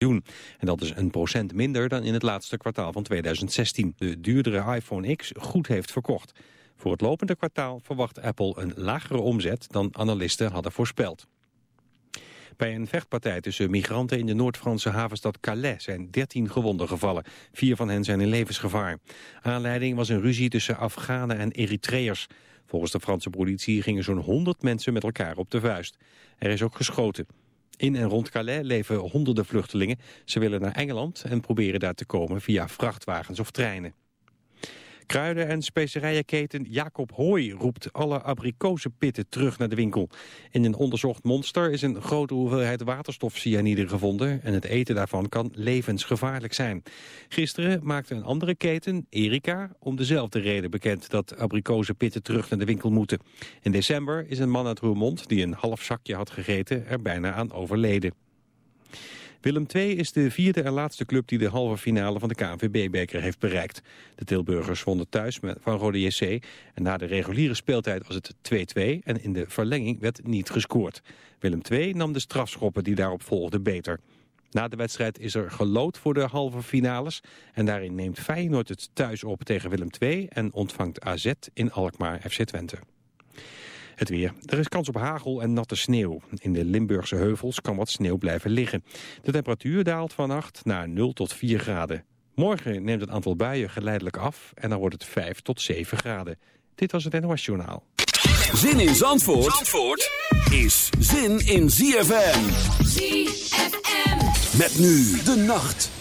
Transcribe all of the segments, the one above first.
En dat is een procent minder dan in het laatste kwartaal van 2016. De duurdere iPhone X goed heeft verkocht. Voor het lopende kwartaal verwacht Apple een lagere omzet dan analisten hadden voorspeld. Bij een vechtpartij tussen migranten in de Noord-Franse havenstad Calais zijn 13 gewonden gevallen. Vier van hen zijn in levensgevaar. Aanleiding was een ruzie tussen Afghanen en Eritreërs. Volgens de Franse politie gingen zo'n 100 mensen met elkaar op de vuist. Er is ook geschoten. In en rond Calais leven honderden vluchtelingen. Ze willen naar Engeland en proberen daar te komen via vrachtwagens of treinen. Kruiden- en specerijenketen Jacob Hooi roept alle abrikozenpitten terug naar de winkel. In een onderzocht monster is een grote hoeveelheid waterstofcyanide gevonden... en het eten daarvan kan levensgevaarlijk zijn. Gisteren maakte een andere keten, Erika, om dezelfde reden bekend... dat abrikozenpitten terug naar de winkel moeten. In december is een man uit Roermond die een half zakje had gegeten... er bijna aan overleden. Willem II is de vierde en laatste club die de halve finale van de KNVB-beker heeft bereikt. De Tilburgers wonnen thuis van Rode JC en na de reguliere speeltijd was het 2-2 en in de verlenging werd niet gescoord. Willem II nam de strafschoppen die daarop volgden beter. Na de wedstrijd is er gelood voor de halve finales en daarin neemt Feyenoord het thuis op tegen Willem II en ontvangt AZ in Alkmaar FC Twente. Het weer. Er is kans op hagel en natte sneeuw. In de Limburgse heuvels kan wat sneeuw blijven liggen. De temperatuur daalt vannacht naar 0 tot 4 graden. Morgen neemt het aantal buien geleidelijk af en dan wordt het 5 tot 7 graden. Dit was het NOS Journaal. Zin in Zandvoort, Zandvoort is zin in ZFM. ZFM. Met nu de nacht.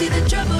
see the trouble.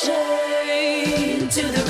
shine to the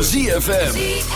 ZFM.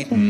eaten. Mm-hmm.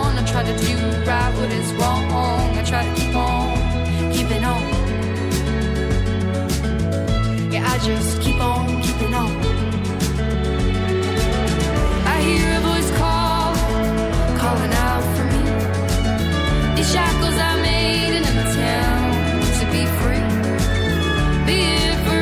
Try to do right what is wrong. I try to keep on keeping on. Yeah, I just keep on keeping on. I hear a voice call, calling out for me. These shackles I made in an attempt to be free. Be it for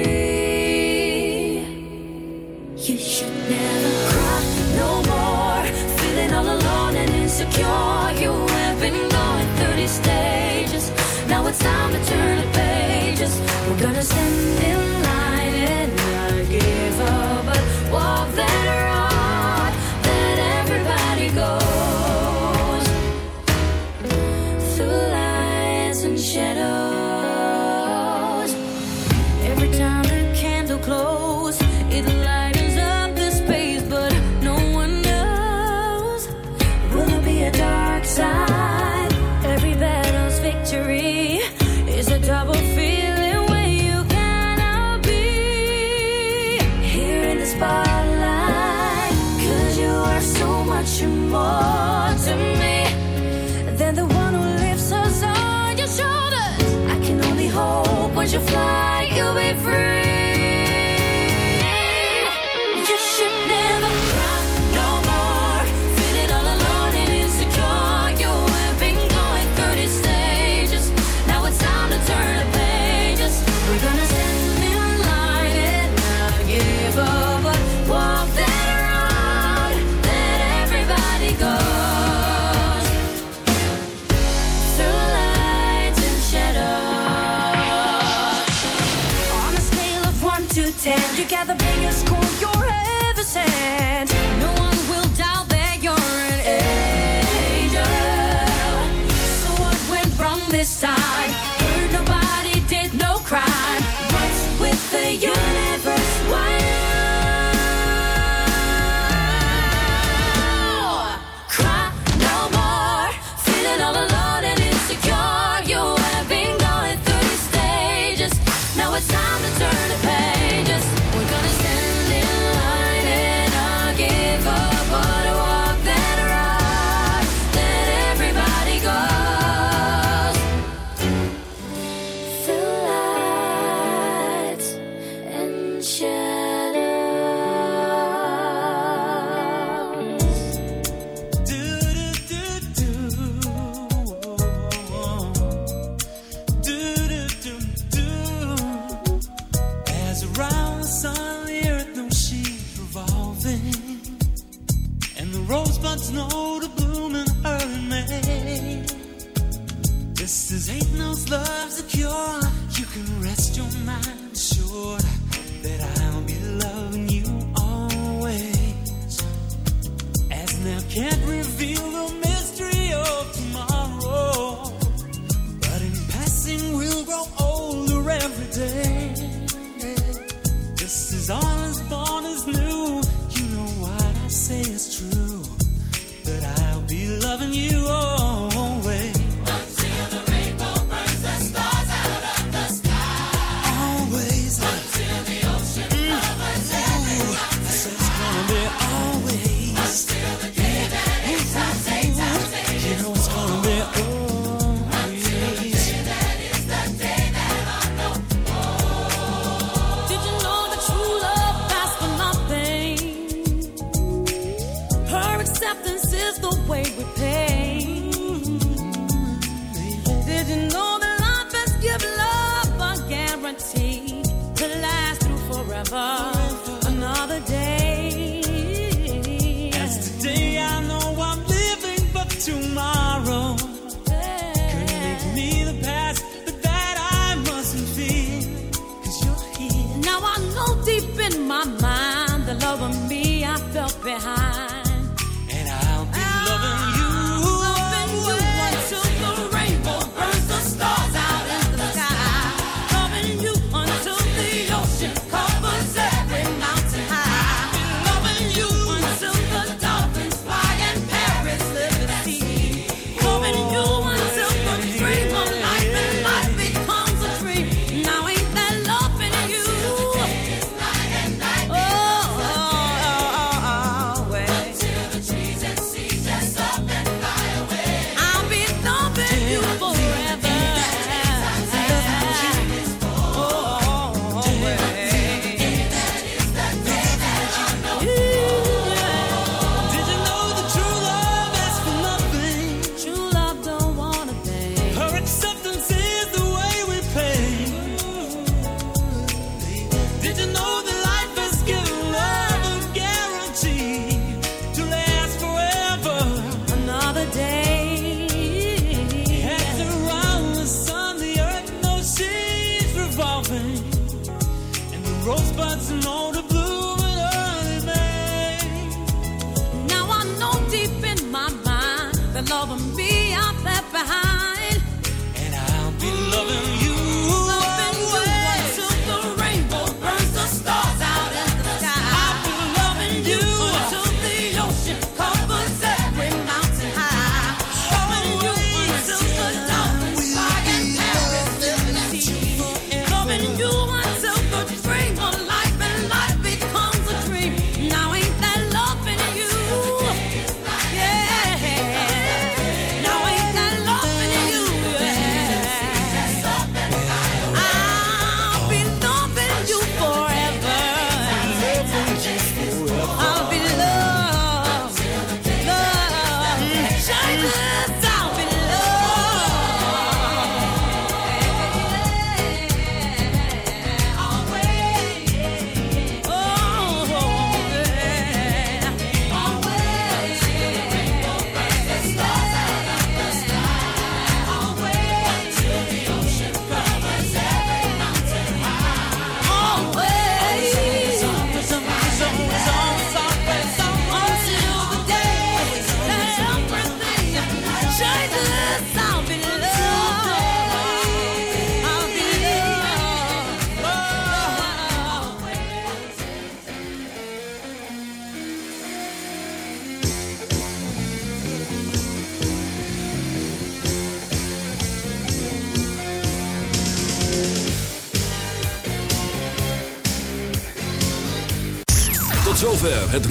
fly in my mind the love of me I felt behind.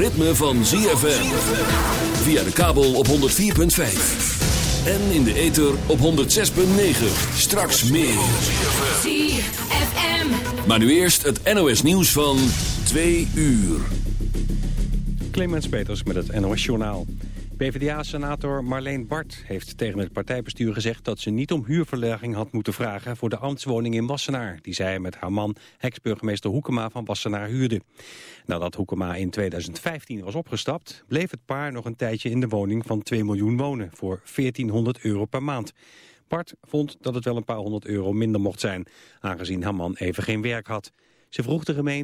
Ritme van ZFM. Via de kabel op 104.5. En in de ether op 106.9. Straks meer. ZFM. Maar nu eerst het NOS nieuws van 2 uur. Clemens Peters met het NOS Journaal. PvdA-senator Marleen Bart heeft tegen het partijbestuur gezegd... dat ze niet om huurverlaging had moeten vragen voor de ambtswoning in Wassenaar... die zij met haar man, ex-burgemeester Hoekema van Wassenaar, huurde. Nadat Hoekema in 2015 was opgestapt... bleef het paar nog een tijdje in de woning van 2 miljoen wonen... voor 1400 euro per maand. Bart vond dat het wel een paar honderd euro minder mocht zijn... aangezien haar man even geen werk had. Ze vroeg de gemeente